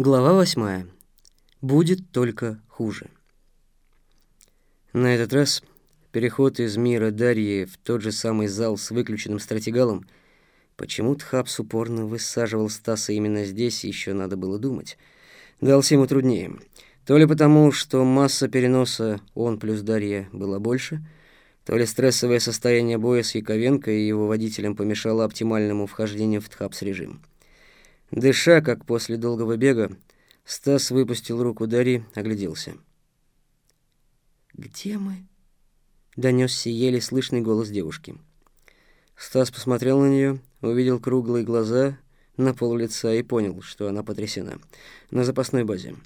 Глава восьмая. Будет только хуже. На этот раз переход из мира Дарьи в тот же самый зал с выключенным стратегалом почему-то Хабс упорно высаживал Стаса именно здесь, еще надо было думать. Дался ему труднее. То ли потому, что масса переноса он плюс Дарья была больше, то ли стрессовое состояние боя с Яковенко и его водителем помешало оптимальному вхождению в Тхапс-режим. Дыша, как после долгого бега, Стас выпустил руку Дарьи, огляделся. «Где мы?» — донесся еле слышный голос девушки. Стас посмотрел на нее, увидел круглые глаза на пол лица и понял, что она потрясена. На запасной базе.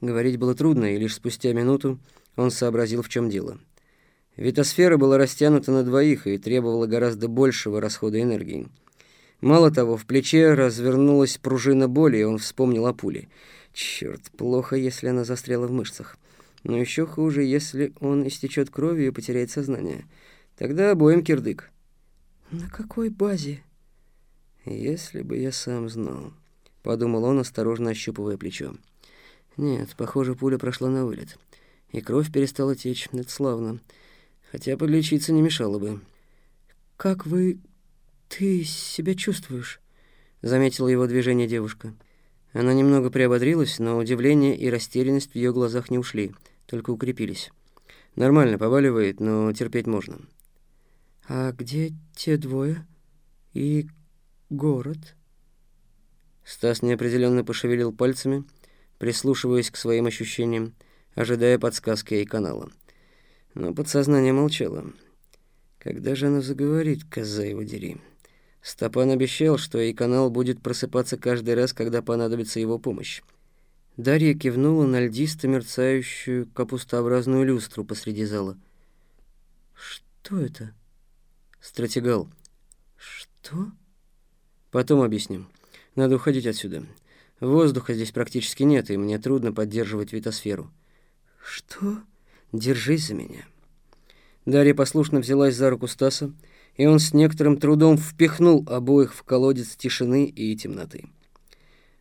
Говорить было трудно, и лишь спустя минуту он сообразил, в чем дело. Витосфера была растянута на двоих и требовала гораздо большего расхода энергии. Мало того, в плече развернулась пружина боли, и он вспомнил о пуле. Черт, плохо, если она застряла в мышцах. Но еще хуже, если он истечет кровью и потеряет сознание. Тогда обоим кирдык. «На какой базе?» «Если бы я сам знал», — подумал он, осторожно ощупывая плечо. «Нет, похоже, пуля прошла на вылет. И кровь перестала течь. Это славно. Хотя подлечиться не мешало бы». «Как вы «Ты себя чувствуешь?» — заметила его движение девушка. Она немного приободрилась, но удивление и растерянность в ее глазах не ушли, только укрепились. Нормально, побаливает, но терпеть можно. «А где те двое? И город?» Стас неопределенно пошевелил пальцами, прислушиваясь к своим ощущениям, ожидая подсказки и канала. Но подсознание молчало. Когда же она заговорит, коза его дери? Стопан обещал, что и канал будет просыпаться каждый раз, когда понадобится его помощь. Дарья кивнула на льдисто мерцающую капустообразную люстру посреди зала. «Что это?» «Стратегал». «Что?» «Потом объясним. Надо уходить отсюда. Воздуха здесь практически нет, и мне трудно поддерживать витосферу». «Что?» «Держись за меня». Дарья послушно взялась за руку Стаса, и он с некоторым трудом впихнул обоих в колодец тишины и темноты.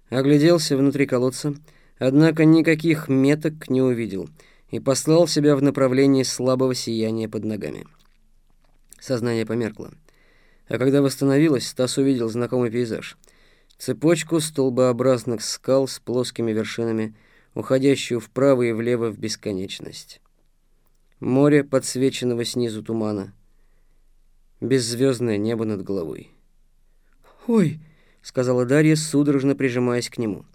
Огляделся внутри колодца, однако никаких меток не увидел и послал себя в направлении слабого сияния под ногами. Сознание померкло. А когда восстановилось, Стас увидел знакомый пейзаж. Цепочку столбообразных скал с плоскими вершинами, уходящую вправо и влево в бесконечность. Море, подсвеченного снизу тумана — беззвездное небо над головой. «Ой!» — сказала Дарья, судорожно прижимаясь к нему.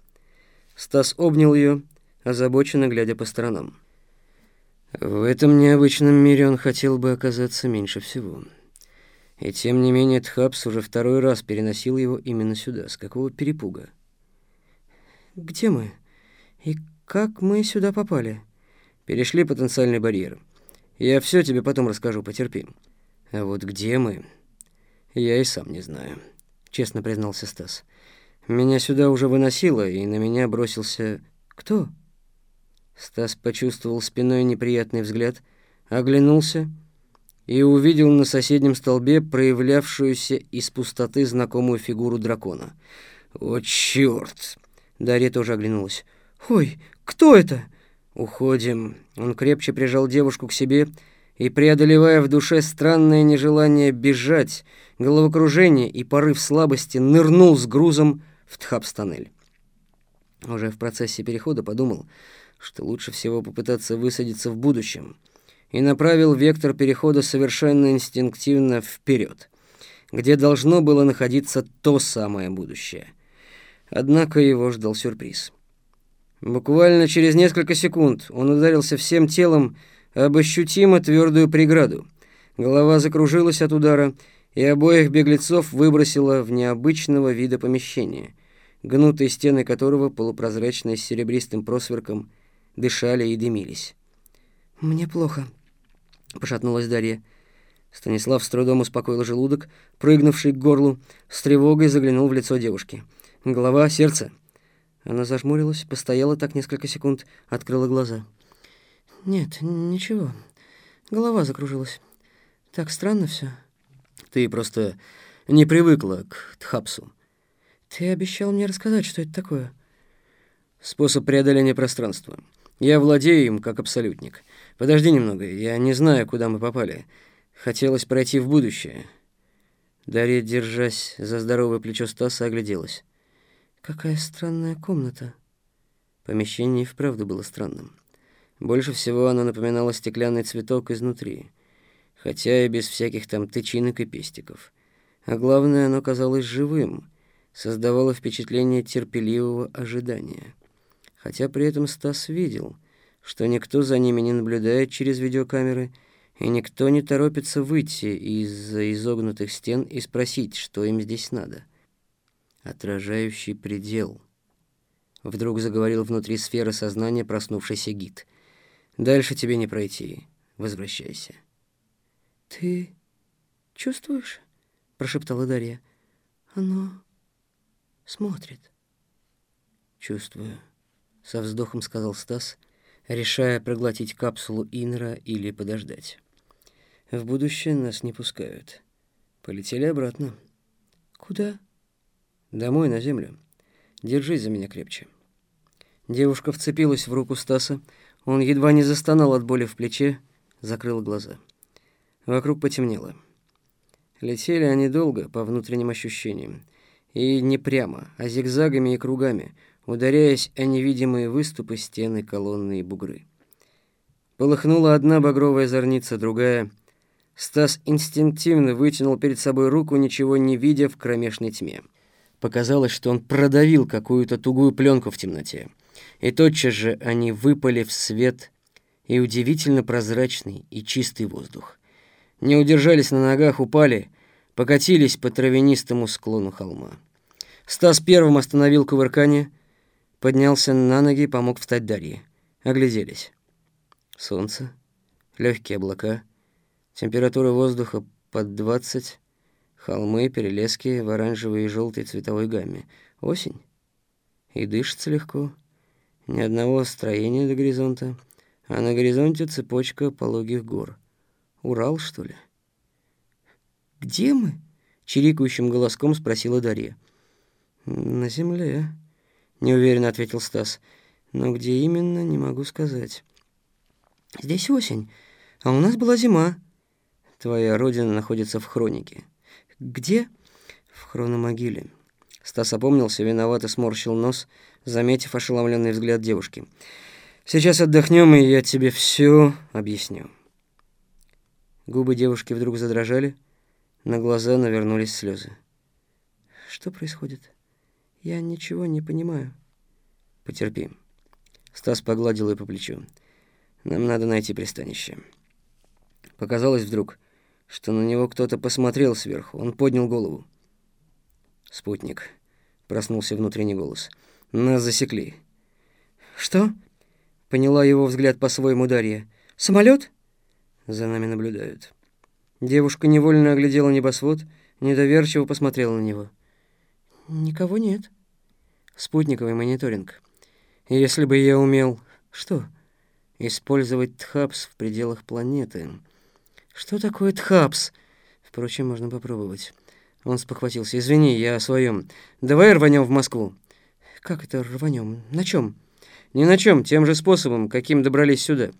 Стас обнял ее, озабоченно глядя по сторонам. В этом необычном мире он хотел бы оказаться меньше всего. И тем не менее Тхапс уже второй раз переносил его именно сюда. С какого перепуга? «Где мы? И как мы сюда попали?» «Перешли потенциальный барьер. Я все тебе потом расскажу, потерпи». А вот где мы, я и сам не знаю, честно признался Стас. Меня сюда уже выносило, и на меня бросился кто? Стас почувствовал спиной неприятный взгляд, оглянулся и увидел на соседнем столбе проявлявшуюся из пустоты знакомую фигуру дракона. «О, черт!» Дарья тоже оглянулась. «Ой, кто это?» «Уходим». Он крепче прижал девушку к себе и, преодолевая в душе странное нежелание бежать, головокружение и порыв слабости, нырнул с грузом в Тхапстанель. Уже в процессе перехода подумал, что лучше всего попытаться высадиться в будущем, и направил вектор перехода совершенно инстинктивно вперед, где должно было находиться то самое будущее. Однако его ждал сюрприз. Буквально через несколько секунд он ударился всем телом об ощутимо твердую преграду. Голова закружилась от удара, и обоих беглецов выбросило в необычного вида помещения, гнутые стены которого, полупрозрачные с серебристым просверком, дышали и дымились. «Мне плохо», — пошатнулась Дарья. Станислав с трудом успокоил желудок, прыгнувший к горлу, с тревогой заглянул в лицо девушки. «Голова, сердце». Она зажмурилась, постояла так несколько секунд, открыла глаза. Нет, ничего. Голова закружилась. Так странно все. Ты просто не привыкла к Тхапсу. Ты обещал мне рассказать, что это такое. Способ преодоления пространства. Я владею им, как абсолютник. Подожди немного, я не знаю, куда мы попали. Хотелось пройти в будущее. Дарья, держась за здоровое плечо Стаса, огляделась. Какая странная комната. Помещение и вправду было странным. Больше всего оно напоминало стеклянный цветок изнутри, хотя и без всяких там тычинок и пестиков. А главное, оно казалось живым, создавало впечатление терпеливого ожидания. Хотя при этом Стас видел, что никто за ними не наблюдает через видеокамеры, и никто не торопится выйти из-за изогнутых стен и спросить, что им здесь надо. Отражающий предел. Вдруг заговорил внутри сферы сознания проснувшийся гид — Дальше тебе не пройти. Возвращайся. Ты чувствуешь? прошептала Дарья. Оно смотрит. Чувствую, со вздохом сказал Стас, решая проглотить капсулу Инра или подождать. В будущее нас не пускают. Полетели обратно. Куда? Домой, на землю. Держись за меня крепче. Девушка вцепилась в руку Стаса, он едва не застонал от боли в плече, закрыл глаза. Вокруг потемнело. Летели они долго, по внутренним ощущениям. И не прямо, а зигзагами и кругами, ударяясь о невидимые выступы, стены, колонны и бугры. Полыхнула одна багровая зорница, другая. Стас инстинктивно вытянул перед собой руку, ничего не видя в кромешной тьме. Показалось, что он продавил какую-то тугую пленку в темноте и тотчас же они выпали в свет и удивительно прозрачный и чистый воздух. Не удержались на ногах, упали, покатились по травянистому склону холма. Стас первым остановил кувыркание, поднялся на ноги и помог встать Дарье. Огляделись. Солнце, легкие облака, температура воздуха под 20, холмы, перелески в оранжевой и желтой цветовой гамме. Осень. И дышится легко. Ни одного строения до горизонта, а на горизонте цепочка пологих гор. Урал, что ли? «Где мы?» — чирикающим голоском спросила Дарья. «На земле», — неуверенно ответил Стас. «Но где именно, не могу сказать». «Здесь осень, а у нас была зима». «Твоя родина находится в хронике». «Где?» «В хрономогиле». Стас опомнился, виновато сморщил нос, заметив ошеломленный взгляд девушки. «Сейчас отдохнем, и я тебе все объясню». Губы девушки вдруг задрожали, на глаза навернулись слезы. «Что происходит? Я ничего не понимаю». «Потерпи». Стас погладил ее по плечу. «Нам надо найти пристанище». Показалось вдруг, что на него кто-то посмотрел сверху. Он поднял голову. «Спутник», — проснулся внутренний голос. «Нас засекли». «Что?» — поняла его взгляд по-своему Дарья. «Самолет?» «За нами наблюдают». Девушка невольно оглядела небосвод, недоверчиво посмотрела на него. «Никого нет». «Спутниковый мониторинг. Если бы я умел...» «Что?» «Использовать ТХАПС в пределах планеты». «Что такое ТХАПС?» «Впрочем, можно попробовать». Он спохватился. «Извини, я о своем. Давай рванем в Москву». «Как это рванем? На чем?» «Ни на чем, тем же способом, каким добрались сюда».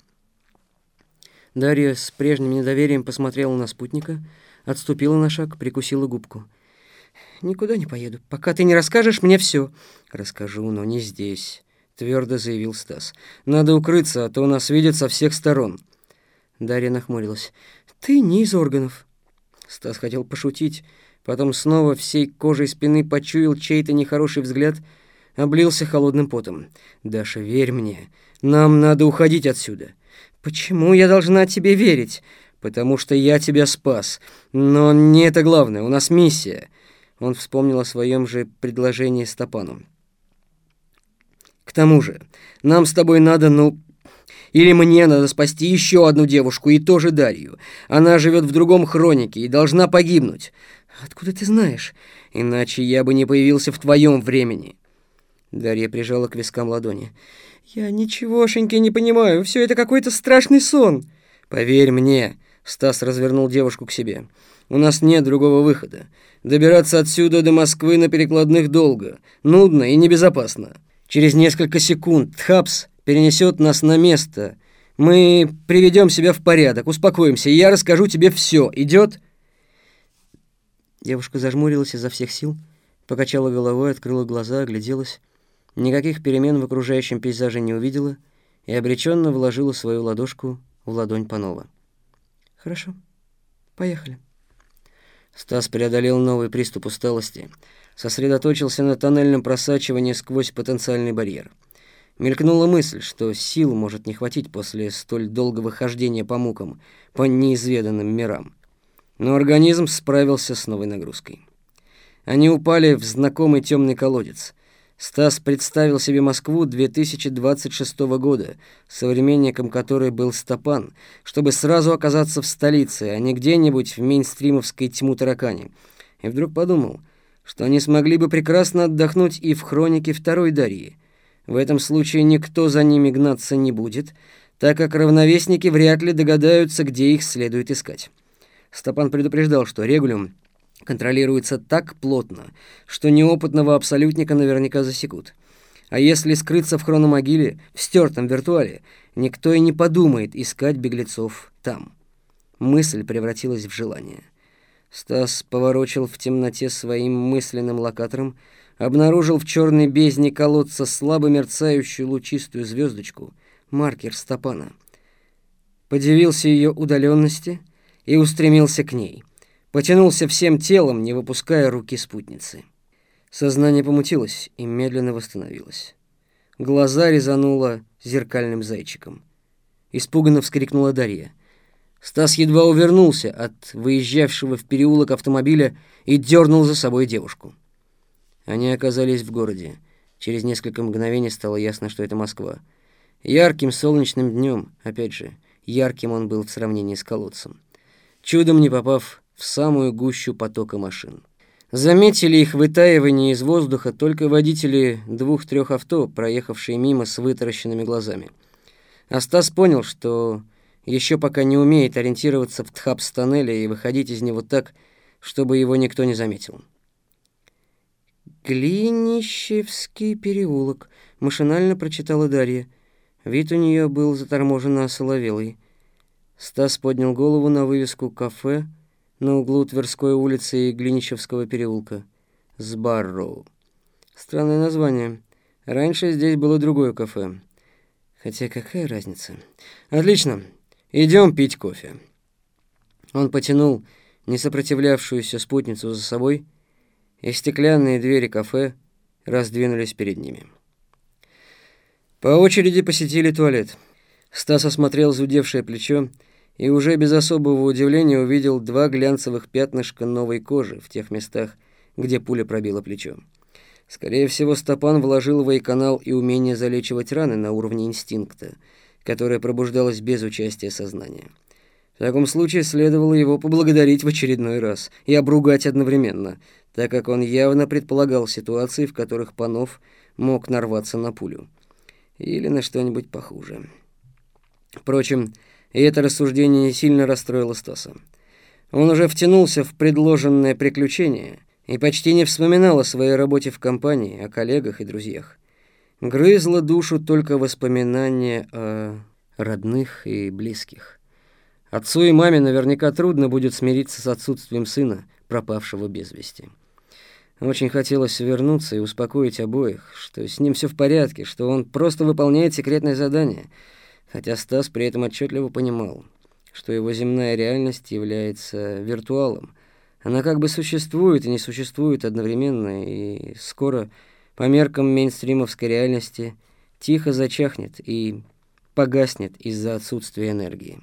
Дарья с прежним недоверием посмотрела на спутника, отступила на шаг, прикусила губку. «Никуда не поеду, пока ты не расскажешь мне все. «Расскажу, но не здесь», — твердо заявил Стас. «Надо укрыться, а то нас видят со всех сторон». Дарья нахмурилась. «Ты не из органов». Стас хотел пошутить, Потом снова всей кожей спины почуял чей-то нехороший взгляд, облился холодным потом. «Даша, верь мне, нам надо уходить отсюда». «Почему я должна тебе верить?» «Потому что я тебя спас. Но не это главное, у нас миссия». Он вспомнил о своем же предложении Стопану. «К тому же, нам с тобой надо, ну, или мне надо спасти еще одну девушку, и тоже Дарью. Она живет в другом хронике и должна погибнуть. Откуда ты знаешь? Иначе я бы не появился в твоем времени. Дарья прижала к вискам ладони. Я ничегошеньки не понимаю. Все это какой-то страшный сон. Поверь мне, Стас развернул девушку к себе. У нас нет другого выхода. Добираться отсюда до Москвы на перекладных долго, нудно и небезопасно. Через несколько секунд Тхапс перенесет нас на место. Мы приведем себя в порядок, успокоимся, и я расскажу тебе все. Идет?» Девушка зажмурилась изо всех сил, покачала головой, открыла глаза, огляделась. Никаких перемен в окружающем пейзаже не увидела и обреченно вложила свою ладошку в ладонь Панова. «Хорошо, поехали». Стас преодолел новый приступ усталости, сосредоточился на тоннельном просачивании сквозь потенциальный барьер. Мелькнула мысль, что сил может не хватить после столь долгого хождения по мукам, по неизведанным мирам. Но организм справился с новой нагрузкой. Они упали в знакомый темный колодец. Стас представил себе Москву 2026 года, современником которой был Стопан, чтобы сразу оказаться в столице, а не где-нибудь в мейнстримовской тьму таракани. И вдруг подумал, что они смогли бы прекрасно отдохнуть и в хронике второй Дарьи. В этом случае никто за ними гнаться не будет, так как равновесники вряд ли догадаются, где их следует искать. Стопан предупреждал, что регулюм контролируется так плотно, что неопытного абсолютника наверняка засекут. А если скрыться в хрономогиле, в стертом виртуале, никто и не подумает искать беглецов там. Мысль превратилась в желание. Стас поворочил в темноте своим мысленным локатором, обнаружил в черной бездне колодца слабо мерцающую лучистую звездочку, маркер Стопана. Подивился ее удаленности и устремился к ней — Потянулся всем телом, не выпуская руки спутницы. Сознание помутилось и медленно восстановилось. Глаза резануло зеркальным зайчиком. Испуганно вскрикнула Дарья. Стас едва увернулся от выезжавшего в переулок автомобиля и дернул за собой девушку. Они оказались в городе. Через несколько мгновений стало ясно, что это Москва. Ярким солнечным днем, опять же, ярким он был в сравнении с колодцем. Чудом не попав в самую гущу потока машин. Заметили их вытаивание из воздуха только водители двух-трех авто, проехавшие мимо с вытаращенными глазами. А Стас понял, что еще пока не умеет ориентироваться в Тхапс-тоннеле и выходить из него так, чтобы его никто не заметил. «Глинищевский переулок», — машинально прочитала Дарья. Вид у нее был заторможенно осоловелый. Стас поднял голову на вывеску «Кафе», на углу Тверской улицы и Глиничевского переулка. Сбарроу. Странное название. Раньше здесь было другое кафе. Хотя какая разница? Отлично. Идем пить кофе. Он потянул несопротивлявшуюся спутницу за собой, и стеклянные двери кафе раздвинулись перед ними. По очереди посетили туалет. Стас осмотрел зудевшее плечо и уже без особого удивления увидел два глянцевых пятнышка новой кожи в тех местах, где пуля пробила плечо. Скорее всего, Стопан вложил в канал и умение залечивать раны на уровне инстинкта, которое пробуждалось без участия сознания. В таком случае следовало его поблагодарить в очередной раз и обругать одновременно, так как он явно предполагал ситуации, в которых Панов мог нарваться на пулю. Или на что-нибудь похуже. Впрочем, и это рассуждение сильно расстроило Стаса. Он уже втянулся в предложенное приключение и почти не вспоминал о своей работе в компании, о коллегах и друзьях. Грызло душу только воспоминания о родных и близких. Отцу и маме наверняка трудно будет смириться с отсутствием сына, пропавшего без вести. Очень хотелось вернуться и успокоить обоих, что с ним все в порядке, что он просто выполняет секретное задание — хотя Стас при этом отчетливо понимал, что его земная реальность является виртуалом. Она как бы существует и не существует одновременно, и скоро по меркам мейнстримовской реальности тихо зачахнет и погаснет из-за отсутствия энергии.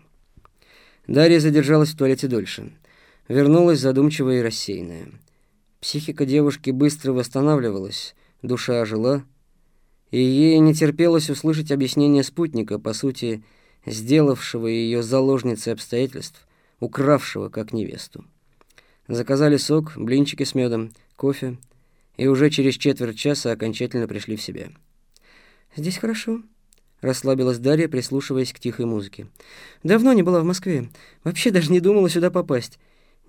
Дарья задержалась в туалете дольше. Вернулась задумчивая и рассеянная. Психика девушки быстро восстанавливалась, душа ожила, и ей не терпелось услышать объяснение спутника, по сути, сделавшего ее заложницей обстоятельств, укравшего как невесту. Заказали сок, блинчики с медом, кофе, и уже через четверть часа окончательно пришли в себя. «Здесь хорошо», — расслабилась Дарья, прислушиваясь к тихой музыке. «Давно не была в Москве. Вообще даже не думала сюда попасть.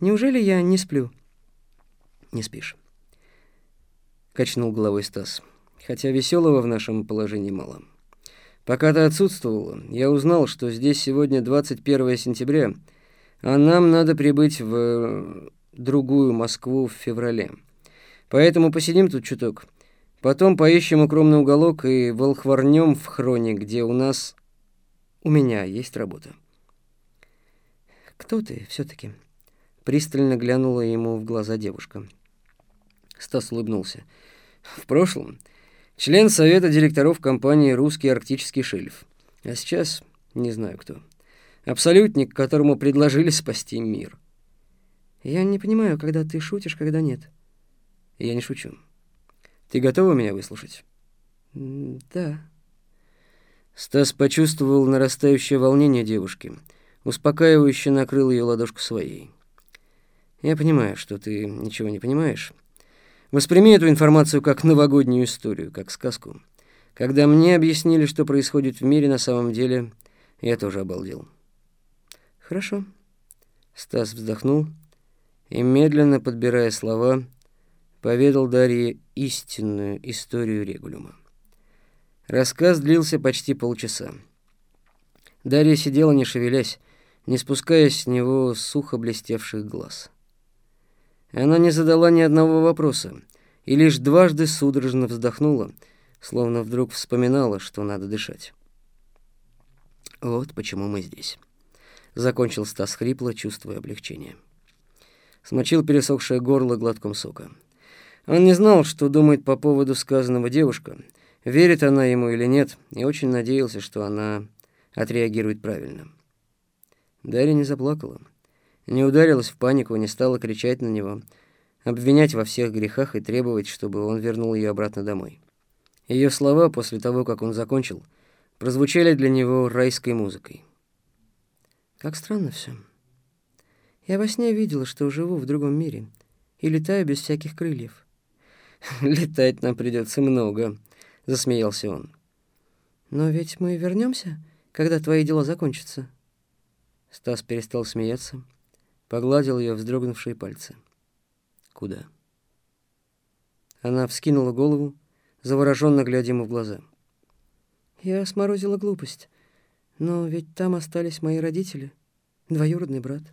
Неужели я не сплю?» «Не спишь», — качнул головой Стас. Хотя веселого в нашем положении мало. Пока ты отсутствовала, я узнал, что здесь сегодня 21 сентября, а нам надо прибыть в э, другую Москву в феврале. Поэтому посидим тут чуток. Потом поищем укромный уголок и волхворнем в хроне, где у нас... У меня есть работа. «Кто ты все-таки?» Пристально глянула ему в глаза девушка. Стас улыбнулся. «В прошлом член совета директоров компании «Русский арктический шельф». А сейчас не знаю кто. Абсолютник, которому предложили спасти мир». «Я не понимаю, когда ты шутишь, когда нет». «Я не шучу. Ты готова меня выслушать?» «Да». Стас почувствовал нарастающее волнение девушки, успокаивающе накрыл ее ладошку своей. «Я понимаю, что ты ничего не понимаешь. Восприми эту информацию как новогоднюю историю, как сказку. Когда мне объяснили, что происходит в мире на самом деле, я тоже обалдел». «Хорошо». Стас вздохнул и, медленно подбирая слова, поведал Дарье истинную историю регулюма. Рассказ длился почти полчаса. Дарья сидела, не шевелясь, не спуская с него сухо блестевших глаз. Она не задала ни одного вопроса и лишь дважды судорожно вздохнула, словно вдруг вспоминала, что надо дышать. «Вот почему мы здесь», — закончил Стас хрипло, чувствуя облегчение. Смочил пересохшее горло глотком сока. Он не знал, что думает по поводу сказанного девушка, верит она ему или нет, и очень надеялся, что она отреагирует правильно. Дарья не заплакала, не ударилась в панику, не стала кричать на него, обвинять во всех грехах и требовать, чтобы он вернул ее обратно домой. Ее слова после того, как он закончил, прозвучали для него райской музыкой. Как странно все. Я во сне видела, что живу в другом мире и летаю без всяких крыльев. «Летать нам придется много», — засмеялся он. «Но ведь мы вернемся, когда твои дела закончатся». Стас перестал смеяться, погладил ее вздрогнувшие пальцы. «Куда?» Она вскинула голову, завороженно глядя ему в глаза. «Я сморозила глупость, но ведь там остались мои родители, двоюродный брат».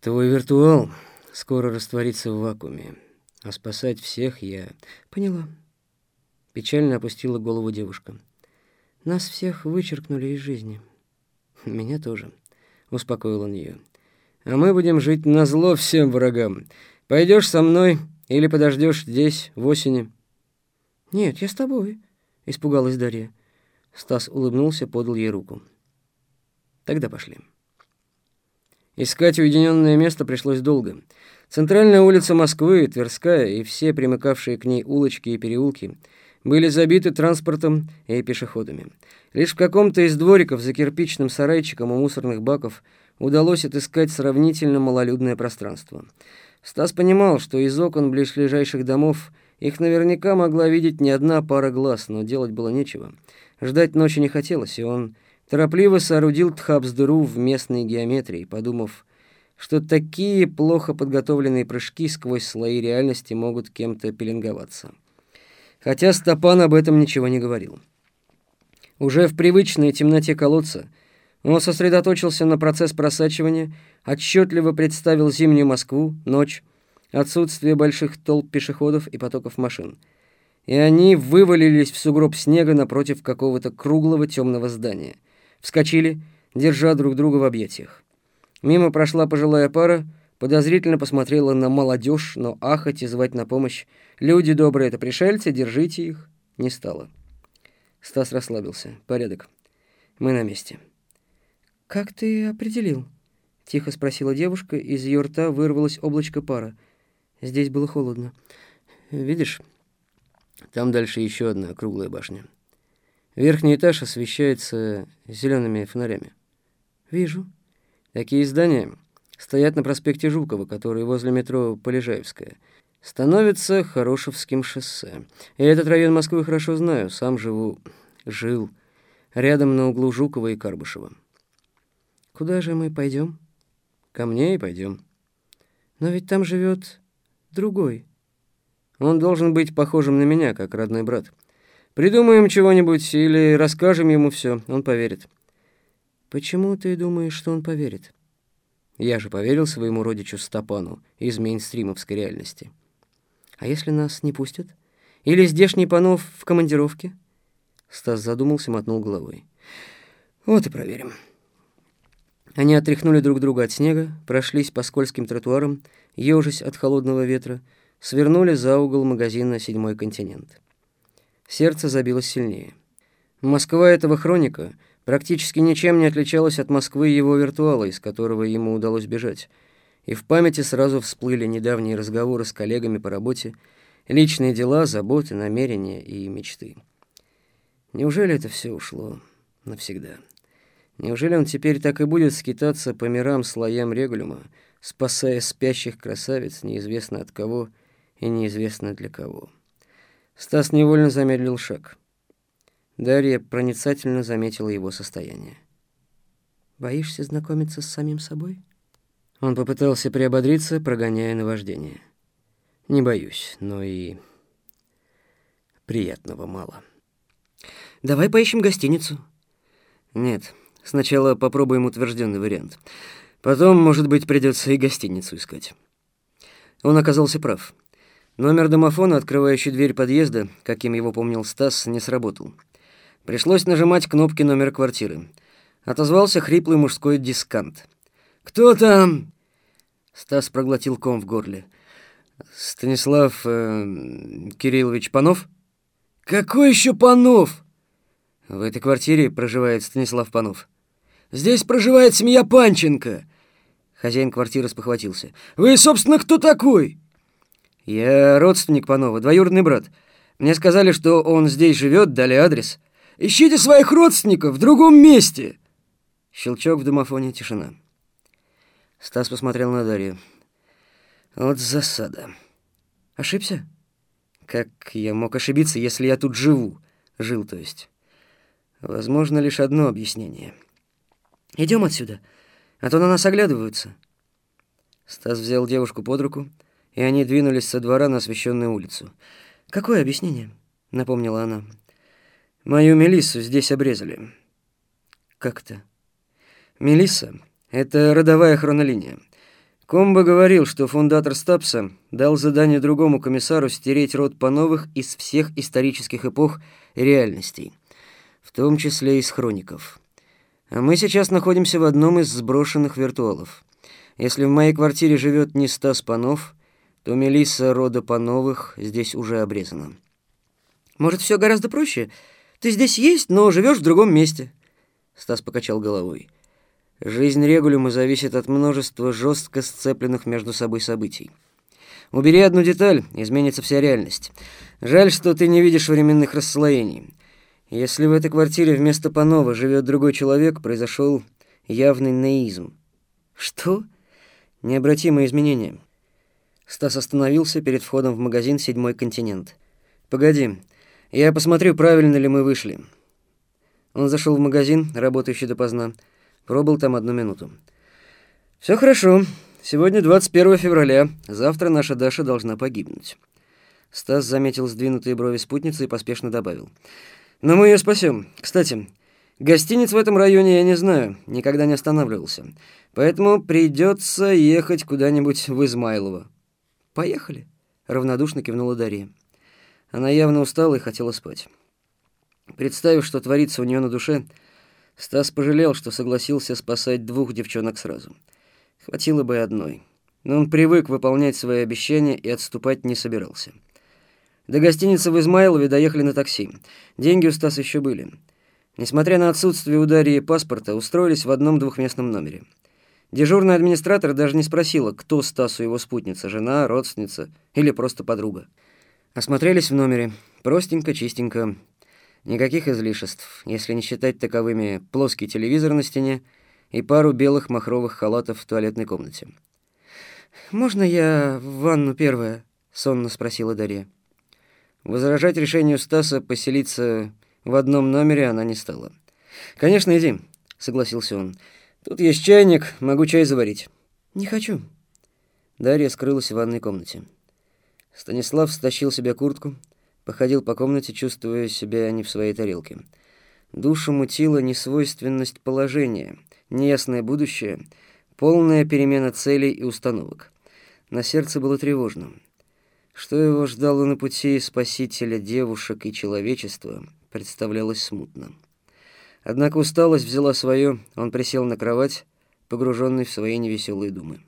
«Твой виртуал скоро растворится в вакууме», а спасать всех я... Поняла. Печально опустила голову девушка. Нас всех вычеркнули из жизни. Меня тоже. Успокоил он ее. А мы будем жить на зло всем врагам. Пойдешь со мной или подождешь здесь, в осени? Нет, я с тобой, испугалась Дарья. Стас улыбнулся, подал ей руку. Тогда пошли. Искать уединенное место пришлось долго. Центральная улица Москвы, Тверская и все примыкавшие к ней улочки и переулки были забиты транспортом и пешеходами. Лишь в каком-то из двориков за кирпичным сарайчиком у мусорных баков удалось отыскать сравнительно малолюдное пространство. Стас понимал, что из окон ближайших домов их наверняка могла видеть не одна пара глаз, но делать было нечего. Ждать ночи не хотелось, и он торопливо соорудил тхабс-дыру в местной геометрии, подумав, что такие плохо подготовленные прыжки сквозь слои реальности могут кем-то пеленговаться. Хотя Стопан об этом ничего не говорил. Уже в привычной темноте колодца он сосредоточился на процесс просачивания, отчетливо представил зимнюю Москву, ночь, отсутствие больших толп пешеходов и потоков машин. И они вывалились в сугроб снега напротив какого-то круглого темного здания. Вскочили, держа друг друга в объятиях. Мимо прошла пожилая пара, подозрительно посмотрела на молодежь, но ахать и звать на помощь «Люди добрые, это пришельцы, держите их!» не стало. Стас расслабился. «Порядок. Мы на месте». «Как ты определил?» — тихо спросила девушка, из ее рта вырвалось облачко пара. Здесь было холодно. «Видишь, там дальше еще одна круглая башня. Верхний этаж освещается зелеными фонарями». «Вижу». Такие здания стоят на проспекте Жукова, который возле метро Полежаевская. Становится Хорошевским шоссе. Я этот район Москвы хорошо знаю, сам живу, жил, рядом на углу Жукова и Карбышева. Куда же мы пойдем? Ко мне и пойдем. Но ведь там живет другой. Он должен быть похожим на меня, как родной брат. Придумаем чего-нибудь или расскажем ему все, он поверит. Почему ты думаешь, что он поверит? Я же поверил своему родичу Стапану из мейнстримовской реальности. А если нас не пустят? Или здешний Панов в командировке? Стас задумался, мотнул головой. Вот и проверим. Они отряхнули друг друга от снега, прошлись по скользким тротуарам, ежась от холодного ветра, свернули за угол магазина «Седьмой континент». Сердце забилось сильнее. Москва этого хроника практически ничем не отличалась от Москвы его виртуала, из которого ему удалось бежать. И в памяти сразу всплыли недавние разговоры с коллегами по работе, личные дела, заботы, намерения и мечты. Неужели это все ушло навсегда? Неужели он теперь так и будет скитаться по мирам слоям регулюма, спасая спящих красавиц неизвестно от кого и неизвестно для кого? Стас невольно замедлил шаг. Дарья проницательно заметила его состояние. «Боишься знакомиться с самим собой?» Он попытался приободриться, прогоняя наваждение. «Не боюсь, но и приятного мало». «Давай поищем гостиницу». «Нет, сначала попробуем утвержденный вариант. Потом, может быть, придется и гостиницу искать». Он оказался прав. Номер домофона, открывающий дверь подъезда, каким его помнил Стас, не сработал. Пришлось нажимать кнопки номера квартиры. Отозвался хриплый мужской дискант. «Кто там?» Стас проглотил ком в горле. «Станислав э, Кириллович Панов?» «Какой еще Панов?» «В этой квартире проживает Станислав Панов». «Здесь проживает семья Панченко». Хозяин квартиры спохватился. «Вы, собственно, кто такой?» «Я родственник Панова, двоюродный брат. Мне сказали, что он здесь живет, дали адрес. Ищите своих родственников в другом месте!» Щелчок в домофоне, тишина. Стас посмотрел на Дарью. «Вот засада. Ошибся? Как я мог ошибиться, если я тут живу? Жил, то есть. Возможно, лишь одно объяснение. Идем отсюда, а то на нас оглядываются». Стас взял девушку под руку, и они двинулись со двора на освещенную улицу. «Какое объяснение?» — напомнила она. «Мою Мелиссу здесь обрезали». «Как-то?» «Мелисса — это родовая хронолиния. Комбо говорил, что фундатор Стапса дал задание другому комиссару стереть род Пановых из всех исторических эпох и реальностей, в том числе из хроников. Мы сейчас находимся в одном из сброшенных виртуалов. Если в моей квартире живет не Стас Панов — то Мелисса рода Пановых здесь уже обрезана. Может, все гораздо проще? Ты здесь есть, но живешь в другом месте. Стас покачал головой. Жизнь Регулюма зависит от множества жестко сцепленных между собой событий. Убери одну деталь, изменится вся реальность. Жаль, что ты не видишь временных расслоений. Если в этой квартире вместо Панова живет другой человек, произошел явный неизм. Что? Необратимые изменения. Стас остановился перед входом в магазин «Седьмой континент». «Погоди, я посмотрю, правильно ли мы вышли». Он зашел в магазин, работающий допоздна. Пробыл там одну минуту. «Все хорошо. Сегодня 21 февраля. Завтра наша Даша должна погибнуть». Стас заметил сдвинутые брови спутницы и поспешно добавил. «Но мы ее спасем. Кстати, гостиниц в этом районе я не знаю, никогда не останавливался. Поэтому придется ехать куда-нибудь в Измайлово. «Поехали», — равнодушно кивнула Дарья. Она явно устала и хотела спать. Представив, что творится у нее на душе, Стас пожалел, что согласился спасать двух девчонок сразу. Хватило бы одной. Но он привык выполнять свои обещания и отступать не собирался. До гостиницы в Измайлове доехали на такси. Деньги у Стаса еще были. Несмотря на отсутствие у Дарьи паспорта, устроились в одном двухместном номере. Дежурный администратор даже не спросила, кто Стасу его спутница, жена, родственница или просто подруга. Осмотрелись в номере. Простенько, чистенько. Никаких излишеств, если не считать таковыми плоский телевизор на стене и пару белых махровых халатов в туалетной комнате. «Можно я в ванну первая?» — сонно спросила Дарья. Возражать решению Стаса поселиться в одном номере она не стала. «Конечно, иди», — согласился он. Тут есть чайник, могу чай заварить. Не хочу. Дарья скрылась в ванной комнате. Станислав стащил себе куртку, походил по комнате, чувствуя себя не в своей тарелке. Душу мутила несвойственность положения, неясное будущее, полная перемена целей и установок. На сердце было тревожно. Что его ждало на пути спасителя девушек и человечества, представлялось смутно. Однако усталость взяла свое, он присел на кровать, погруженный в свои невеселые думы.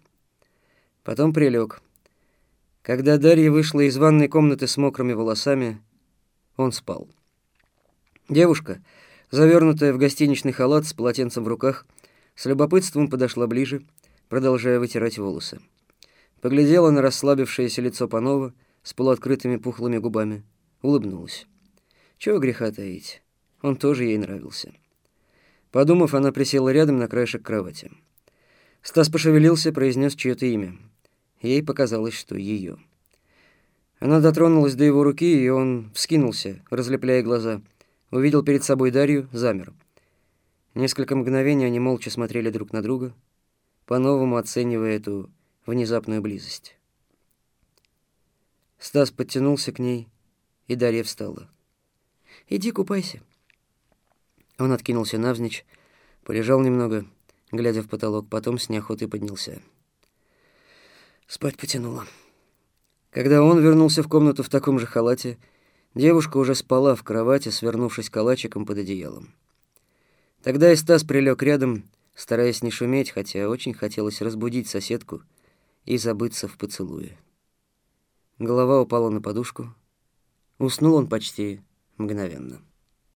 Потом прилег. Когда Дарья вышла из ванной комнаты с мокрыми волосами, он спал. Девушка, завернутая в гостиничный халат с полотенцем в руках, с любопытством подошла ближе, продолжая вытирать волосы. Поглядела на расслабившееся лицо Панова с полуоткрытыми пухлыми губами, улыбнулась. Чего греха таить, он тоже ей нравился. Подумав, она присела рядом на краешек кровати. Стас пошевелился, произнес чье-то имя — Ей показалось, что ее. Она дотронулась до его руки, и он вскинулся, разлепляя глаза. Увидел перед собой Дарью, замер. Несколько мгновений они молча смотрели друг на друга, по-новому оценивая эту внезапную близость. Стас подтянулся к ней, и Дарья встала. «Иди купайся». Он откинулся навзничь, полежал немного, глядя в потолок, потом с неохотой поднялся. Спать потянуло. Когда он вернулся в комнату в таком же халате, девушка уже спала в кровати, свернувшись калачиком под одеялом. Тогда и Стас прилег рядом, стараясь не шуметь, хотя очень хотелось разбудить соседку и забыться в поцелуе. Голова упала на подушку. Уснул он почти мгновенно.